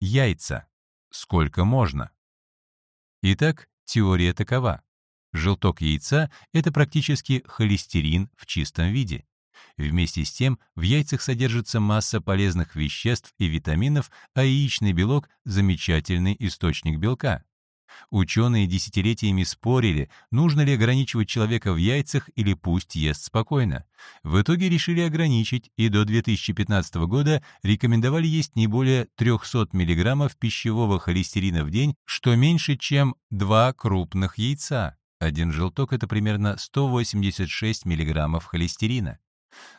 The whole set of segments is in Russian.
Яйца. Сколько можно? Итак, теория такова. Желток яйца – это практически холестерин в чистом виде. Вместе с тем в яйцах содержится масса полезных веществ и витаминов, а яичный белок – замечательный источник белка. Ученые десятилетиями спорили, нужно ли ограничивать человека в яйцах или пусть ест спокойно. В итоге решили ограничить и до 2015 года рекомендовали есть не более 300 мг пищевого холестерина в день, что меньше, чем 2 крупных яйца. Один желток — это примерно 186 мг холестерина.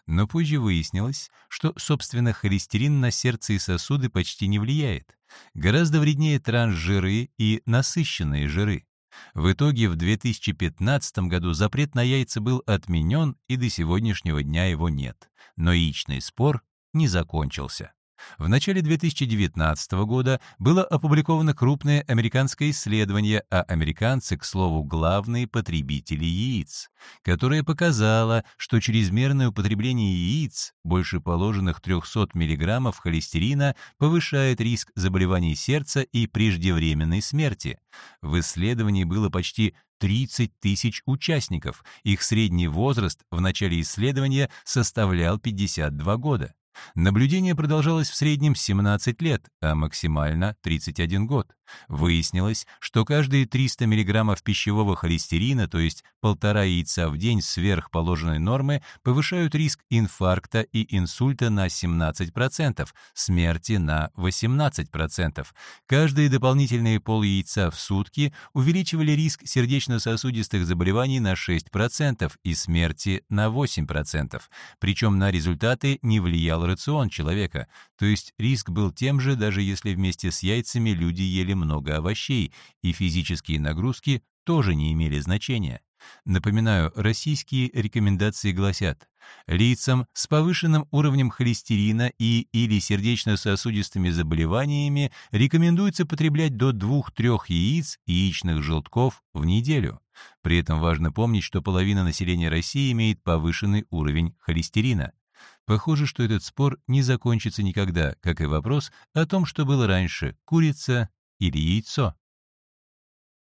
Но позже выяснилось, что, собственно, холестерин на сердце и сосуды почти не влияет. Гораздо вреднее трансжиры и насыщенные жиры. В итоге в 2015 году запрет на яйца был отменен, и до сегодняшнего дня его нет. Но яичный спор не закончился. В начале 2019 года было опубликовано крупное американское исследование, а американцы, к слову, главные потребители яиц, которое показало, что чрезмерное употребление яиц, больше положенных 300 мг холестерина, повышает риск заболеваний сердца и преждевременной смерти. В исследовании было почти 30 тысяч участников. Их средний возраст в начале исследования составлял 52 года. Наблюдение продолжалось в среднем 17 лет, а максимально 31 год. Выяснилось, что каждые 300 мг пищевого холестерина, то есть полтора яйца в день сверх положенной нормы, повышают риск инфаркта и инсульта на 17%, смерти на 18%. Каждые дополнительные пол яйца в сутки увеличивали риск сердечно-сосудистых заболеваний на 6% и смерти на 8%. Причем на результаты не влиял рацион человека, то есть риск был тем же, даже если вместе с яйцами люди ели много овощей, и физические нагрузки тоже не имели значения. Напоминаю, российские рекомендации гласят, лицам с повышенным уровнем холестерина и или сердечно-сосудистыми заболеваниями рекомендуется потреблять до 2-3 яиц яичных желтков в неделю. При этом важно помнить, что половина населения России имеет повышенный уровень холестерина. Похоже, что этот спор не закончится никогда, как и вопрос о том, что было раньше – курица или яйцо.